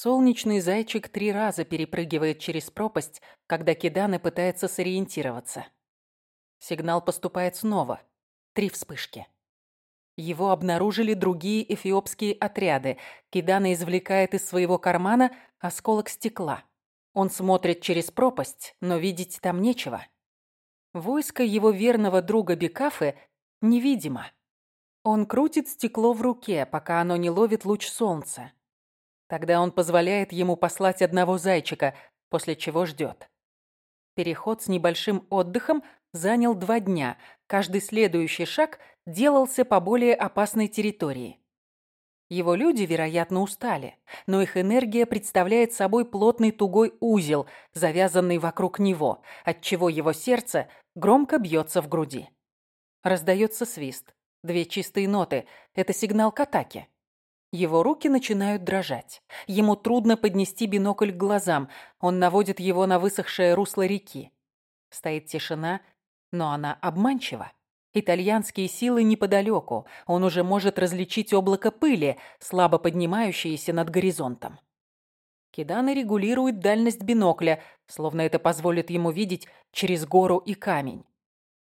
Солнечный зайчик три раза перепрыгивает через пропасть, когда Киданы пытается сориентироваться. Сигнал поступает снова. Три вспышки. Его обнаружили другие эфиопские отряды. Кидана извлекает из своего кармана осколок стекла. Он смотрит через пропасть, но видеть там нечего. Войско его верного друга Бекафы невидимо. Он крутит стекло в руке, пока оно не ловит луч солнца. Тогда он позволяет ему послать одного зайчика, после чего ждет. Переход с небольшим отдыхом занял два дня. Каждый следующий шаг делался по более опасной территории. Его люди, вероятно, устали, но их энергия представляет собой плотный тугой узел, завязанный вокруг него, отчего его сердце громко бьется в груди. Раздается свист. Две чистые ноты – это сигнал к атаке. Его руки начинают дрожать. Ему трудно поднести бинокль к глазам. Он наводит его на высохшее русло реки. Стоит тишина, но она обманчива. Итальянские силы неподалеку. Он уже может различить облако пыли, слабо поднимающееся над горизонтом. Кидана регулирует дальность бинокля, словно это позволит ему видеть через гору и камень.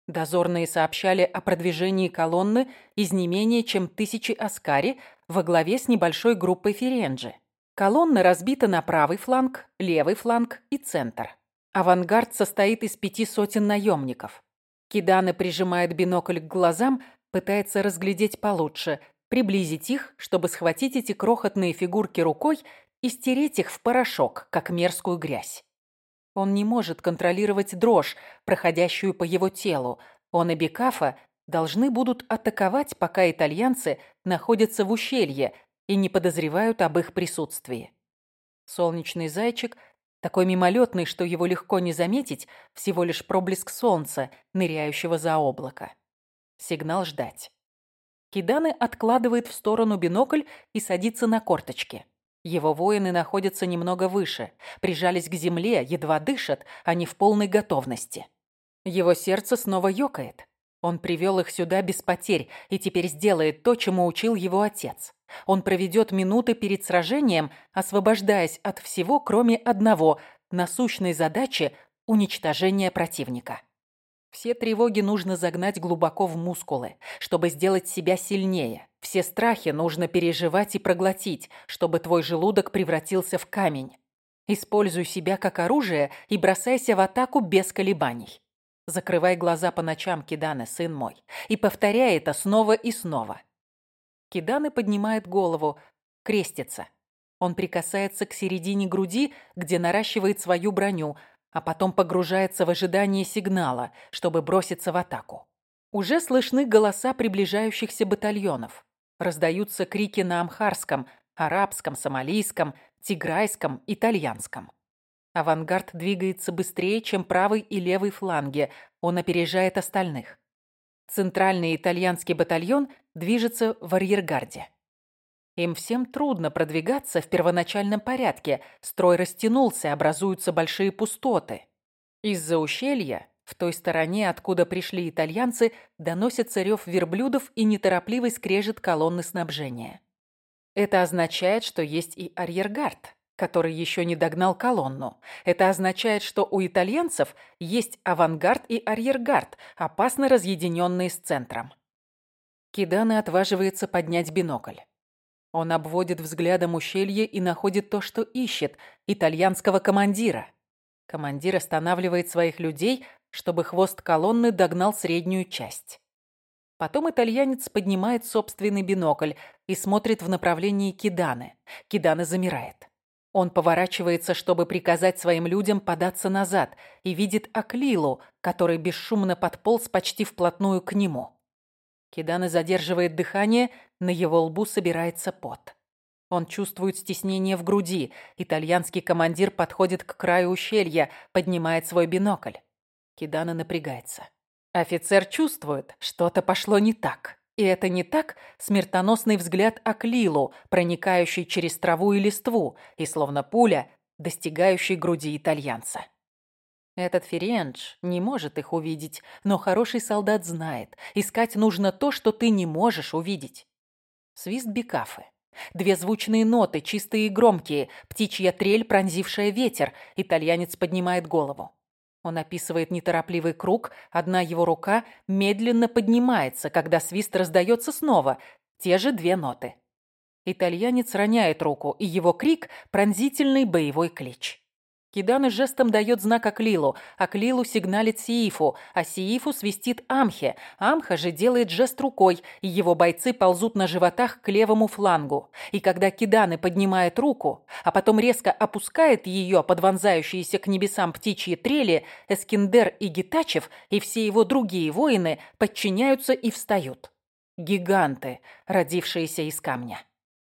Дозорные сообщали о продвижении колонны из не менее чем тысячи аскари во главе с небольшой группой ференджи. Колонна разбита на правый фланг, левый фланг и центр. Авангард состоит из пяти сотен наемников. Кидана прижимает бинокль к глазам, пытается разглядеть получше, приблизить их, чтобы схватить эти крохотные фигурки рукой и стереть их в порошок, как мерзкую грязь. Он не может контролировать дрожь, проходящую по его телу. Он и Бекафа должны будут атаковать, пока итальянцы находятся в ущелье и не подозревают об их присутствии. Солнечный зайчик такой мимолетный, что его легко не заметить, всего лишь проблеск солнца, ныряющего за облако. Сигнал ждать. Киданы откладывает в сторону бинокль и садится на корточки. Его воины находятся немного выше, прижались к земле, едва дышат, они в полной готовности. Его сердце снова ёкает. Он привел их сюда без потерь и теперь сделает то, чему учил его отец. Он проведет минуты перед сражением, освобождаясь от всего, кроме одного – насущной задачи уничтожения противника. Все тревоги нужно загнать глубоко в мускулы, чтобы сделать себя сильнее. Все страхи нужно переживать и проглотить, чтобы твой желудок превратился в камень. Используй себя как оружие и бросайся в атаку без колебаний. Закрывай глаза по ночам, Киданы, сын мой, и повторяй это снова и снова. Киданы поднимает голову, крестится. Он прикасается к середине груди, где наращивает свою броню, а потом погружается в ожидание сигнала, чтобы броситься в атаку. Уже слышны голоса приближающихся батальонов. Раздаются крики на амхарском, арабском, сомалийском, тиграйском, итальянском. Авангард двигается быстрее, чем правый и левый фланги. Он опережает остальных. Центральный итальянский батальон движется в арьергарде. Им всем трудно продвигаться в первоначальном порядке. Строй растянулся, образуются большие пустоты. Из-за ущелья, в той стороне, откуда пришли итальянцы, доносится рев верблюдов и неторопливый скрежет колонны снабжения. Это означает, что есть и арьергард который еще не догнал колонну. Это означает, что у итальянцев есть авангард и арьергард, опасно разъединенные с центром. Кидана отваживается поднять бинокль. Он обводит взглядом ущелье и находит то, что ищет – итальянского командира. Командир останавливает своих людей, чтобы хвост колонны догнал среднюю часть. Потом итальянец поднимает собственный бинокль и смотрит в направлении Киданы. Кидана замирает. Он поворачивается, чтобы приказать своим людям податься назад, и видит Аклилу, который бесшумно подполз почти вплотную к нему. Киданы задерживает дыхание, на его лбу собирается пот. Он чувствует стеснение в груди. Итальянский командир подходит к краю ущелья, поднимает свой бинокль. Кидана напрягается. Офицер чувствует, что-то пошло не так. И это не так смертоносный взгляд Аклилу, проникающий через траву и листву, и словно пуля, достигающий груди итальянца. Этот Ферендж не может их увидеть, но хороший солдат знает, искать нужно то, что ты не можешь увидеть. Свист Бекафы. Две звучные ноты, чистые и громкие, птичья трель, пронзившая ветер. Итальянец поднимает голову. Он описывает неторопливый круг, одна его рука медленно поднимается, когда свист раздается снова, те же две ноты. Итальянец роняет руку, и его крик – пронзительный боевой клич. Киданы жестом дает знак Аклилу. Аклилу сигналит Сиифу, а Сиифу свистит Амхе. Амха же делает жест рукой, и его бойцы ползут на животах к левому флангу. И когда Киданы поднимает руку, а потом резко опускает ее под вонзающиеся к небесам птичьи трели, Эскиндер и Гитачев и все его другие воины подчиняются и встают. Гиганты, родившиеся из камня.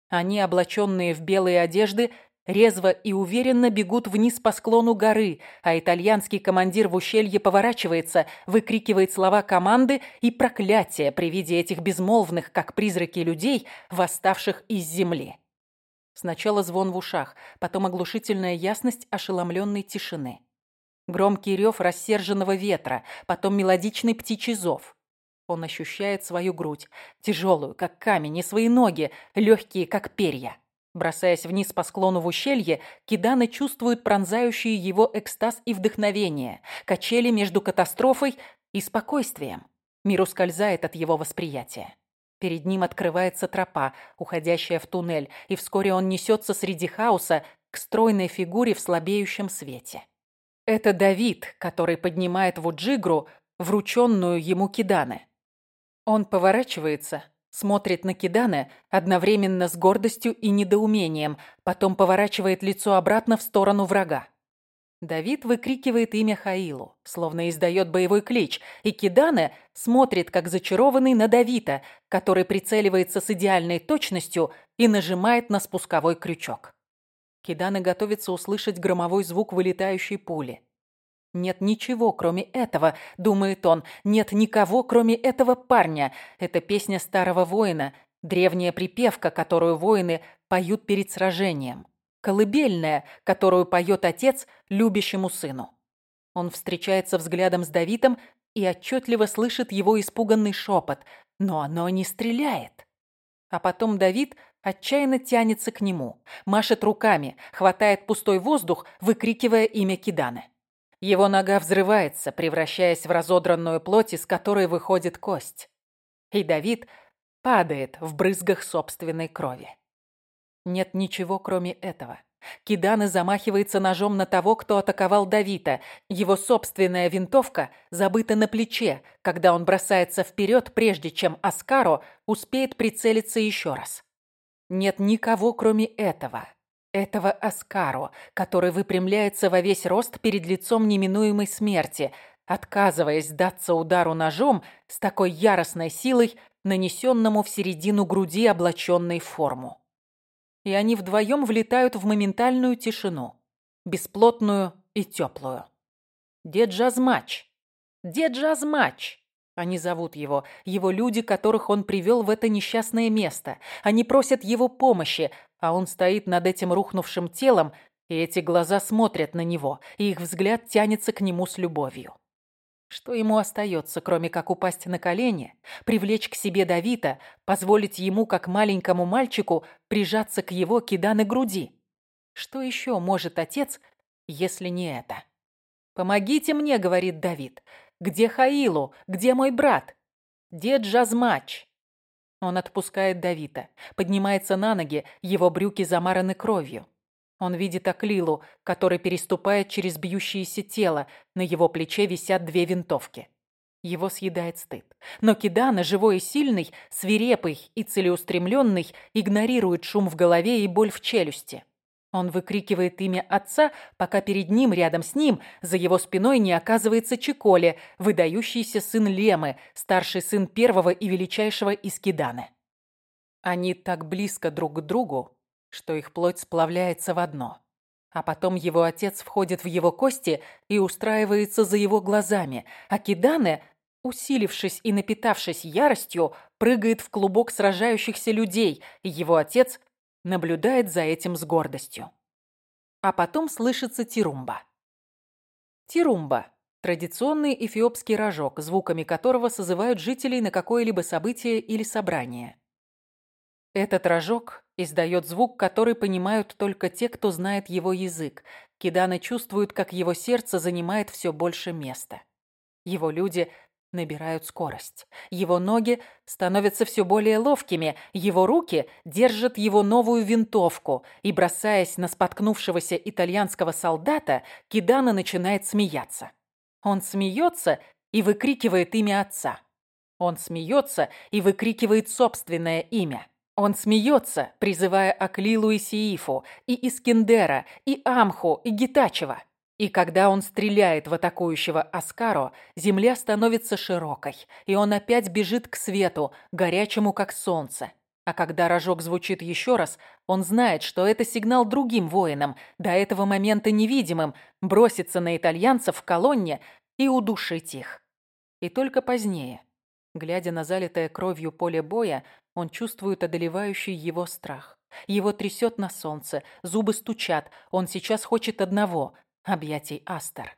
Они, облаченные в белые одежды, резво и уверенно бегут вниз по склону горы, а итальянский командир в ущелье поворачивается, выкрикивает слова команды и проклятия при виде этих безмолвных, как призраки людей, восставших из земли. Сначала звон в ушах, потом оглушительная ясность ошеломленной тишины. Громкий рев рассерженного ветра, потом мелодичный птичий зов. Он ощущает свою грудь, тяжелую, как камень, и свои ноги, легкие, как перья. Бросаясь вниз по склону в ущелье, Киданы чувствуют пронзающие его экстаз и вдохновение, качели между катастрофой и спокойствием. Мир ускользает от его восприятия. Перед ним открывается тропа, уходящая в туннель, и вскоре он несется среди хаоса к стройной фигуре в слабеющем свете. Это Давид, который поднимает Вуджигру, врученную ему Киданы. Он поворачивается Смотрит на Кидана одновременно с гордостью и недоумением, потом поворачивает лицо обратно в сторону врага. Давид выкрикивает имя Хаилу, словно издает боевой клич, и Кидане смотрит, как зачарованный на Давида, который прицеливается с идеальной точностью и нажимает на спусковой крючок. Кидане готовится услышать громовой звук вылетающей пули. Нет ничего, кроме этого, думает он. Нет никого, кроме этого парня. Это песня старого воина, древняя припевка, которую воины поют перед сражением. Колыбельная, которую поет отец любящему сыну. Он встречается взглядом с Давидом и отчетливо слышит его испуганный шепот, но оно не стреляет. А потом Давид отчаянно тянется к нему, машет руками, хватает пустой воздух, выкрикивая имя Киданы. Его нога взрывается, превращаясь в разодранную плоть, из которой выходит кость. И Давид падает в брызгах собственной крови. Нет ничего, кроме этого. Киданы замахивается ножом на того, кто атаковал Давида. Его собственная винтовка забыта на плече, когда он бросается вперед, прежде чем Аскаро успеет прицелиться еще раз. Нет никого, кроме этого. Этого Аскаро, который выпрямляется во весь рост перед лицом неминуемой смерти, отказываясь даться удару ножом с такой яростной силой, нанесенному в середину груди, облаченной форму. И они вдвоем влетают в моментальную тишину, бесплотную и теплую. Дед Жазмач! Они зовут его, его люди, которых он привел в это несчастное место. Они просят его помощи, а он стоит над этим рухнувшим телом, и эти глаза смотрят на него, и их взгляд тянется к нему с любовью. Что ему остается, кроме как упасть на колени, привлечь к себе Давида, позволить ему, как маленькому мальчику, прижаться к его киданы груди? Что еще может отец, если не это? «Помогите мне», — говорит Давид. Где Хаилу? Где мой брат? Дед Джазмач?» Он отпускает Давида, поднимается на ноги, его брюки замараны кровью. Он видит Аклилу, который переступает через бьющееся тело, на его плече висят две винтовки. Его съедает стыд. Но Кидана, живой и сильный, свирепый и целеустремленный, игнорирует шум в голове и боль в челюсти. Он выкрикивает имя отца, пока перед ним, рядом с ним, за его спиной не оказывается Чиколе, выдающийся сын Лемы, старший сын первого и величайшего из Киданы. Они так близко друг к другу, что их плоть сплавляется в одно. А потом его отец входит в его кости и устраивается за его глазами, а Кидане, усилившись и напитавшись яростью, прыгает в клубок сражающихся людей, и его отец наблюдает за этим с гордостью. А потом слышится тирумба. Тирумба – традиционный эфиопский рожок, звуками которого созывают жителей на какое-либо событие или собрание. Этот рожок издает звук, который понимают только те, кто знает его язык. Кидана чувствует, как его сердце занимает все больше места. Его люди набирают скорость. Его ноги становятся все более ловкими, его руки держат его новую винтовку, и, бросаясь на споткнувшегося итальянского солдата, Кидана начинает смеяться. Он смеется и выкрикивает имя отца. Он смеется и выкрикивает собственное имя. Он смеется, призывая Аклилу и Сиифу, и Искендера, и Амху, и Гитачева. И когда он стреляет в атакующего Аскаро, земля становится широкой, и он опять бежит к свету, горячему как солнце. А когда рожок звучит еще раз, он знает, что это сигнал другим воинам, до этого момента невидимым, броситься на итальянцев в колонне и удушить их. И только позднее, глядя на залитое кровью поле боя, он чувствует одолевающий его страх. Его трясет на солнце, зубы стучат, он сейчас хочет одного объятий Астер.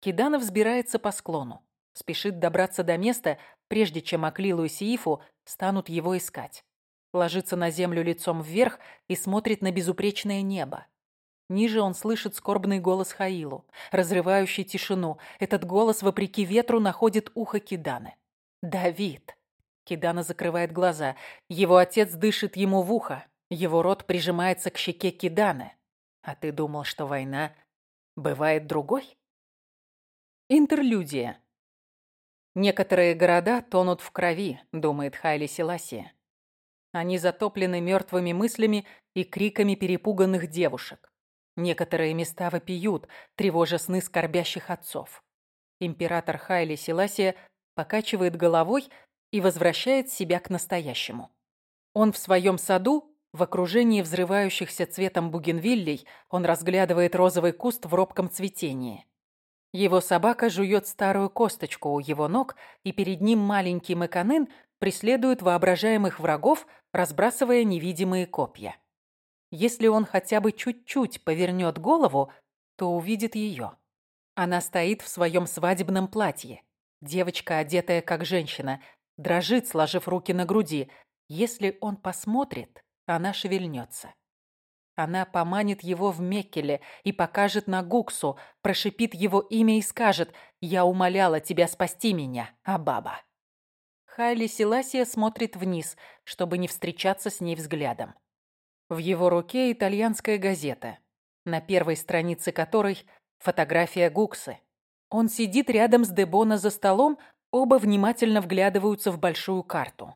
Киданов взбирается по склону. Спешит добраться до места, прежде чем Аклилу и Сиифу станут его искать. Ложится на землю лицом вверх и смотрит на безупречное небо. Ниже он слышит скорбный голос Хаилу, разрывающий тишину. Этот голос, вопреки ветру, находит ухо Киданы. «Давид!» Кидана закрывает глаза. Его отец дышит ему в ухо. Его рот прижимается к щеке Киданы. «А ты думал, что война бывает другой? Интерлюдия. Некоторые города тонут в крови, думает Хайли Селасия. Они затоплены мертвыми мыслями и криками перепуганных девушек. Некоторые места вопиют, тревожа сны скорбящих отцов. Император Хайли Селасия покачивает головой и возвращает себя к настоящему. Он в своем саду в окружении взрывающихся цветом бугенвиллей он разглядывает розовый куст в робком цветении. Его собака жует старую косточку у его ног, и перед ним маленький Маканын преследует воображаемых врагов, разбрасывая невидимые копья. Если он хотя бы чуть-чуть повернет голову, то увидит ее. Она стоит в своем свадебном платье. Девочка, одетая как женщина, дрожит, сложив руки на груди. Если он посмотрит, она шевельнется. Она поманит его в Меккеле и покажет на Гуксу, прошипит его имя и скажет «Я умоляла тебя спасти меня, Абаба». Хайли Селасия смотрит вниз, чтобы не встречаться с ней взглядом. В его руке итальянская газета, на первой странице которой фотография Гуксы. Он сидит рядом с Дебона за столом, оба внимательно вглядываются в большую карту.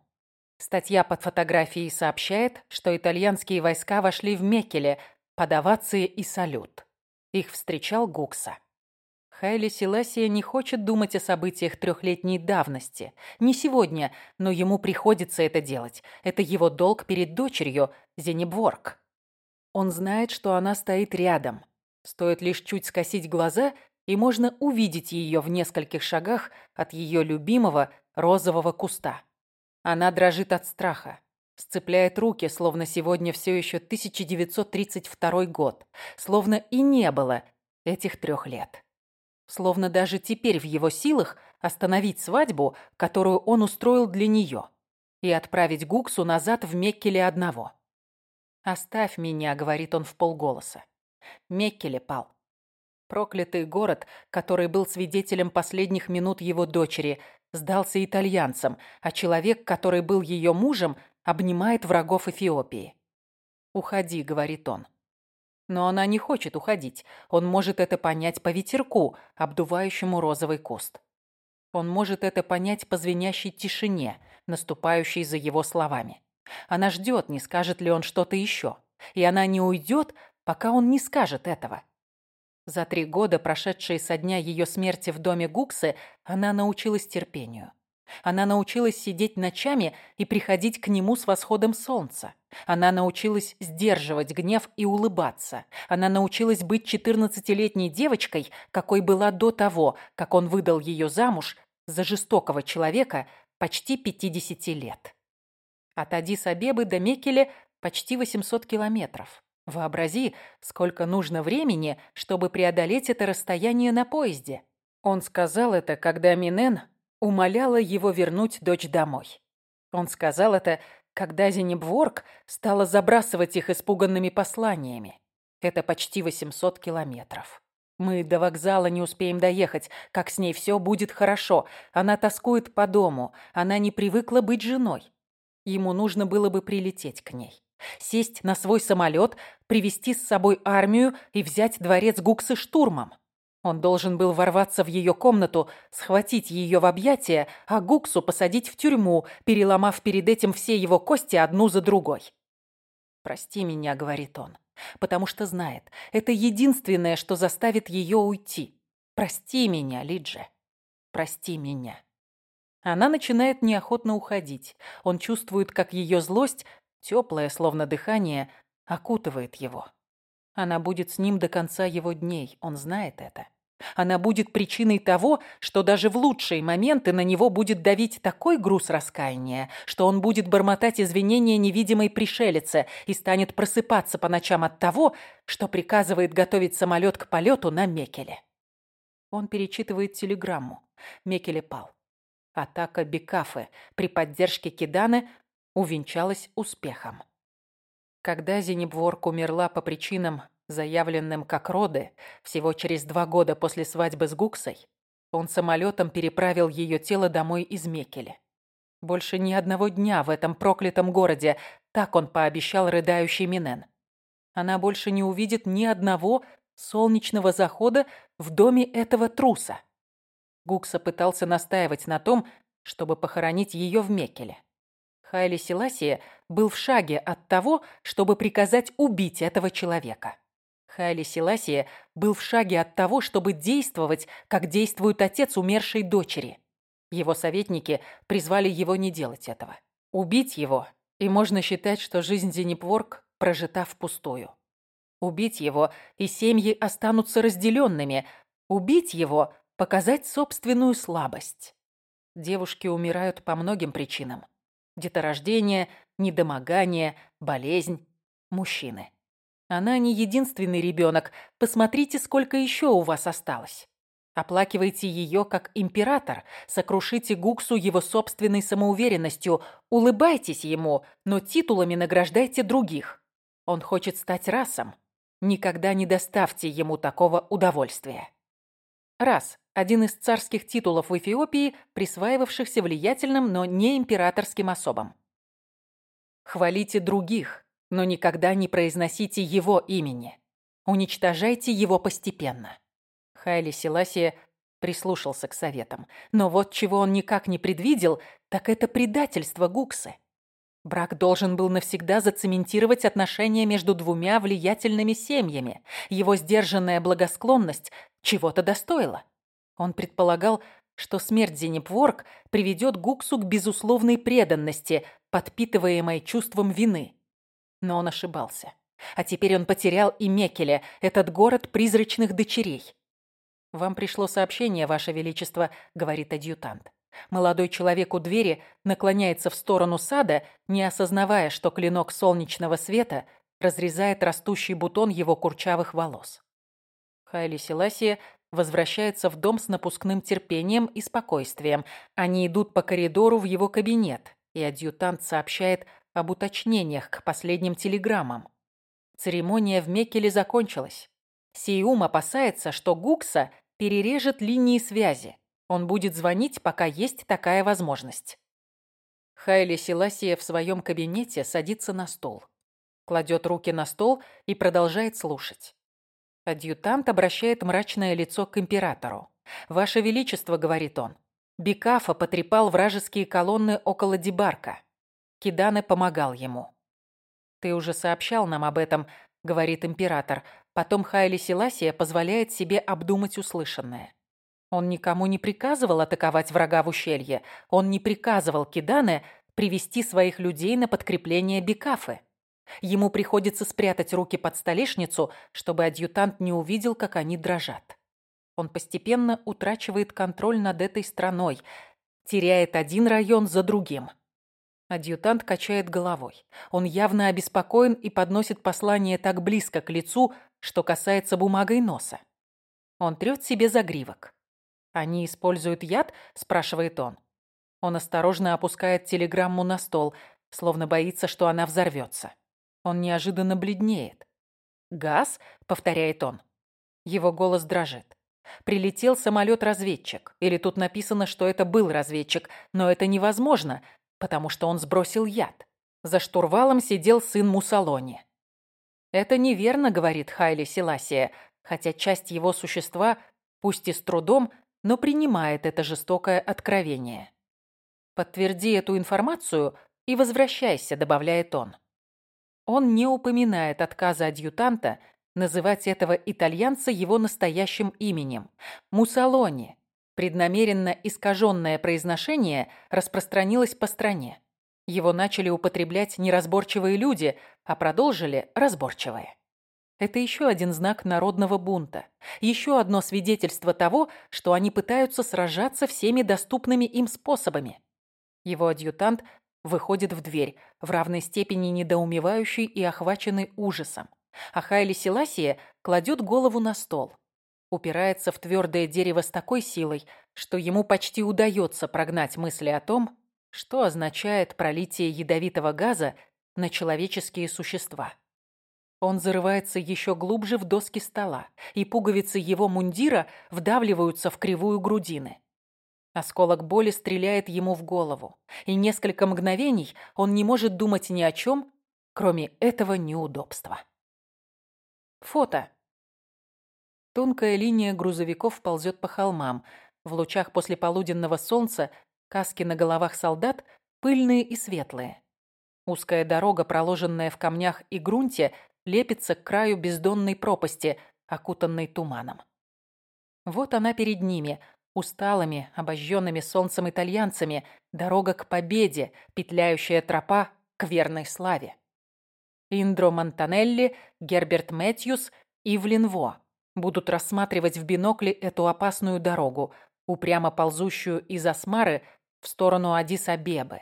Статья под фотографией сообщает, что итальянские войска вошли в Мекеле под овации и салют. Их встречал Гукса. Хайли Селасия не хочет думать о событиях трехлетней давности. Не сегодня, но ему приходится это делать. Это его долг перед дочерью, Зенебворг. Он знает, что она стоит рядом. Стоит лишь чуть скосить глаза, и можно увидеть ее в нескольких шагах от ее любимого розового куста. Она дрожит от страха. Сцепляет руки, словно сегодня все еще 1932 год. Словно и не было этих трех лет. Словно даже теперь в его силах остановить свадьбу, которую он устроил для нее, и отправить Гуксу назад в Меккеле одного. «Оставь меня», — говорит он в полголоса. Меккеле пал. Проклятый город, который был свидетелем последних минут его дочери, сдался итальянцам, а человек, который был ее мужем, обнимает врагов Эфиопии. «Уходи», — говорит он. Но она не хочет уходить. Он может это понять по ветерку, обдувающему розовый куст. Он может это понять по звенящей тишине, наступающей за его словами. Она ждет, не скажет ли он что-то еще. И она не уйдет, пока он не скажет этого. За три года, прошедшие со дня ее смерти в доме Гуксы, она научилась терпению. Она научилась сидеть ночами и приходить к нему с восходом солнца. Она научилась сдерживать гнев и улыбаться. Она научилась быть четырнадцатилетней девочкой, какой была до того, как он выдал ее замуж за жестокого человека почти 50 лет. От Адис-Абебы до Мекеле почти 800 километров. Вообрази, сколько нужно времени, чтобы преодолеть это расстояние на поезде. Он сказал это, когда Минен умоляла его вернуть дочь домой. Он сказал это, когда Зенебворг стала забрасывать их испуганными посланиями. Это почти 800 километров. Мы до вокзала не успеем доехать, как с ней все будет хорошо. Она тоскует по дому, она не привыкла быть женой. Ему нужно было бы прилететь к ней. Сесть на свой самолет, привести с собой армию и взять дворец Гуксы штурмом. Он должен был ворваться в ее комнату, схватить ее в объятия, а Гуксу посадить в тюрьму, переломав перед этим все его кости одну за другой. «Прости меня», — говорит он, — «потому что знает, это единственное, что заставит ее уйти. Прости меня, Лидже, прости меня». Она начинает неохотно уходить. Он чувствует, как ее злость, теплая, словно дыхание, окутывает его. Она будет с ним до конца его дней, он знает это. Она будет причиной того, что даже в лучшие моменты на него будет давить такой груз раскаяния, что он будет бормотать извинения невидимой пришелице и станет просыпаться по ночам от того, что приказывает готовить самолет к полету на Мекеле. Он перечитывает телеграмму. Мекеле пал. Атака Бекафы при поддержке Киданы увенчалась успехом. Когда Зенебворк умерла по причинам, заявленным как роды, всего через два года после свадьбы с Гуксой, он самолетом переправил ее тело домой из Мекеля. Больше ни одного дня в этом проклятом городе, так он пообещал рыдающий Минен. Она больше не увидит ни одного солнечного захода в доме этого труса. Гукса пытался настаивать на том, чтобы похоронить ее в Мекеле. Хайли Селасия был в шаге от того, чтобы приказать убить этого человека. Хайли Селасия был в шаге от того, чтобы действовать, как действует отец умершей дочери. Его советники призвали его не делать этого. Убить его, и можно считать, что жизнь Зенепворк прожита впустую. Убить его, и семьи останутся разделенными. Убить его, показать собственную слабость. Девушки умирают по многим причинам. Деторождение, недомогание, болезнь. Мужчины. Она не единственный ребенок. Посмотрите, сколько еще у вас осталось. Оплакивайте ее как император, сокрушите Гуксу его собственной самоуверенностью, улыбайтесь ему, но титулами награждайте других. Он хочет стать расом. Никогда не доставьте ему такого удовольствия. Раз – один из царских титулов в Эфиопии, присваивавшихся влиятельным, но не императорским особам. Хвалите других, но никогда не произносите его имени. Уничтожайте его постепенно. Хайли Селасия прислушался к советам. Но вот чего он никак не предвидел, так это предательство Гуксы. Брак должен был навсегда зацементировать отношения между двумя влиятельными семьями. Его сдержанная благосклонность чего-то достоила. Он предполагал, что смерть Зенепворк приведет Гуксу к безусловной преданности, подпитываемой чувством вины. Но он ошибался. А теперь он потерял и Мекеля, этот город призрачных дочерей. «Вам пришло сообщение, Ваше Величество», — говорит адъютант. Молодой человек у двери наклоняется в сторону сада, не осознавая, что клинок солнечного света разрезает растущий бутон его курчавых волос. Хайли Селасия возвращается в дом с напускным терпением и спокойствием. Они идут по коридору в его кабинет, и адъютант сообщает об уточнениях к последним телеграммам. Церемония в Мекеле закончилась. Сиум опасается, что Гукса перережет линии связи. Он будет звонить, пока есть такая возможность. Хайли Селасия в своем кабинете садится на стол. Кладет руки на стол и продолжает слушать. Адъютант обращает мрачное лицо к императору. «Ваше Величество», — говорит он, — «Бекафа потрепал вражеские колонны около Дебарка. Кидане помогал ему». «Ты уже сообщал нам об этом», — говорит император. Потом Хайли Селасия позволяет себе обдумать услышанное. Он никому не приказывал атаковать врага в ущелье. Он не приказывал Кидане привести своих людей на подкрепление Бекафы. Ему приходится спрятать руки под столешницу, чтобы адъютант не увидел, как они дрожат. Он постепенно утрачивает контроль над этой страной, теряет один район за другим. Адъютант качает головой. Он явно обеспокоен и подносит послание так близко к лицу, что касается бумагой носа. Он трёт себе загривок. «Они используют яд?» – спрашивает он. Он осторожно опускает телеграмму на стол. словно боится, что она взорвется. Он неожиданно бледнеет. «Газ?» — повторяет он. Его голос дрожит. Прилетел самолет-разведчик. Или тут написано, что это был разведчик. Но это невозможно, потому что он сбросил яд. За штурвалом сидел сын Мусалони. «Это неверно», — говорит Хайли Селасия, хотя часть его существа, пусть и с трудом, но принимает это жестокое откровение. «Подтверди эту информацию и возвращайся», — добавляет он. Он не упоминает отказа адъютанта называть этого итальянца его настоящим именем – Муссолони. Преднамеренно искаженное произношение распространилось по стране. Его начали употреблять неразборчивые люди, а продолжили разборчивые. Это еще один знак народного бунта. Еще одно свидетельство того, что они пытаются сражаться всеми доступными им способами. Его адъютант выходит в дверь, в равной степени недоумевающий и охваченный ужасом. А Хайли Селасия кладет голову на стол. Упирается в твердое дерево с такой силой, что ему почти удается прогнать мысли о том, что означает пролитие ядовитого газа на человеческие существа. Он зарывается еще глубже в доски стола, и пуговицы его мундира вдавливаются в кривую грудины. Осколок боли стреляет ему в голову, и несколько мгновений он не может думать ни о чем, кроме этого неудобства. Фото. Тонкая линия грузовиков ползет по холмам. В лучах послеполуденного солнца каски на головах солдат пыльные и светлые. Узкая дорога, проложенная в камнях и грунте, лепится к краю бездонной пропасти, окутанной туманом. Вот она перед ними, Усталыми, обожженными солнцем итальянцами, дорога к победе, петляющая тропа к верной славе. Индро Монтанелли, Герберт Мэтьюс и Влинво будут рассматривать в бинокле эту опасную дорогу, упрямо ползущую из Асмары в сторону Адис-Абебы.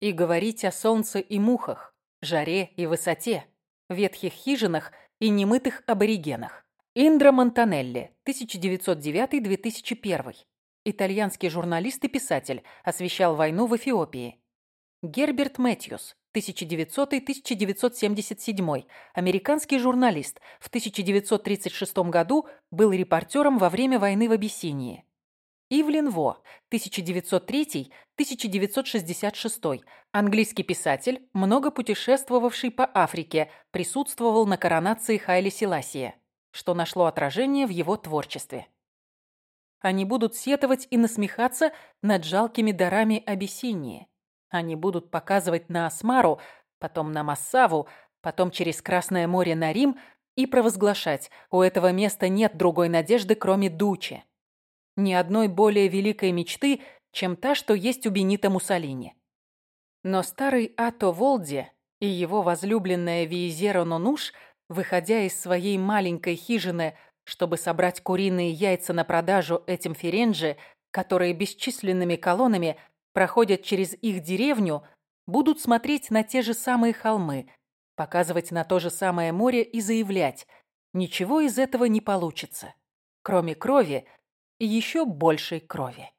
И говорить о солнце и мухах, жаре и высоте, ветхих хижинах и немытых аборигенах. Индро Монтанелли, 1909-2001. Итальянский журналист и писатель, освещал войну в Эфиопии. Герберт Мэтьюс, 1900-1977. Американский журналист. В 1936 году был репортером во время войны в Абиссинии. Ивлин Во, 1903-1966. Английский писатель, много путешествовавший по Африке, присутствовал на коронации Хайли Селасия что нашло отражение в его творчестве. Они будут сетовать и насмехаться над жалкими дарами Абиссинии. Они будут показывать на Асмару, потом на Массаву, потом через Красное море на Рим и провозглашать, у этого места нет другой надежды, кроме Дучи. Ни одной более великой мечты, чем та, что есть у Бенита Муссолини. Но старый Ато Волди и его возлюбленная Виезеро Нонуш – Выходя из своей маленькой хижины, чтобы собрать куриные яйца на продажу этим ференджи, которые бесчисленными колоннами проходят через их деревню, будут смотреть на те же самые холмы, показывать на то же самое море и заявлять «Ничего из этого не получится, кроме крови и еще большей крови».